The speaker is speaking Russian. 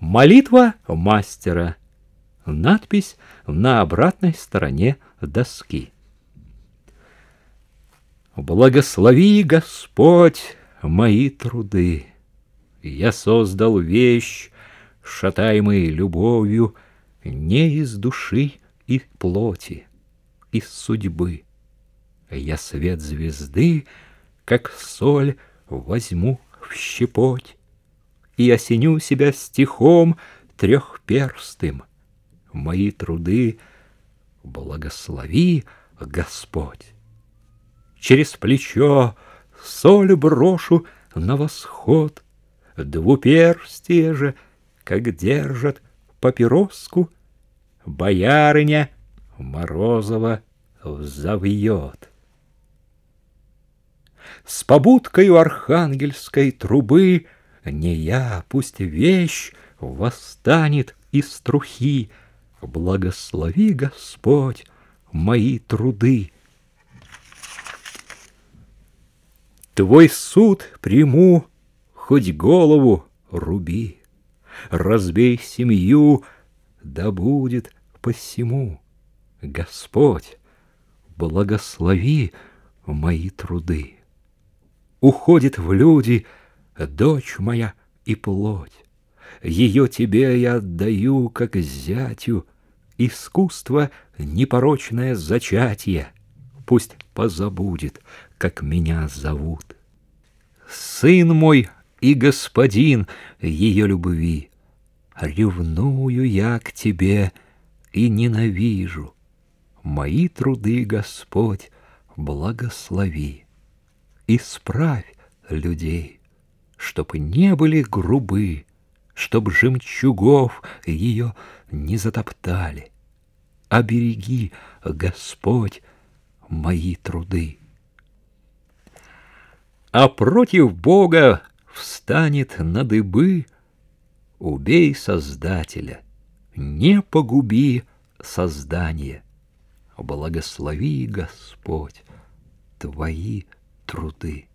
Молитва мастера. Надпись на обратной стороне доски. Благослови, Господь, мои труды. Я создал вещь, шатаемой любовью, не из души и плоти, из судьбы. Я свет звезды, как соль, возьму в щепоть и осеню себя стихом трехперстым. Мои труды благослови, Господь. Через плечо соль брошу на восход, Двуперстие же, как держат папироску, Боярыня Морозова взовьет. С побудкою архангельской трубы Не я, пусть вещь восстанет из трухи, Благослови, Господь, мои труды. Твой суд приму, хоть голову руби, Разбей семью, да будет посему. Господь, благослови мои труды. Уходит в люди дочь моя и плоть. Ее тебе я отдаю, как зятю, Искусство — непорочное зачатие. Пусть позабудет, как меня зовут. Сын мой и господин ее любви, Ревную я к тебе и ненавижу. Мои труды, Господь, благослови. Исправь людей, чтоб не были грубы, Чтоб жемчугов ее не затоптали. Обереги, Господь, мои труды. А против Бога встанет на дыбы, Убей Создателя, не погуби создание. Благослови, Господь, твои труды.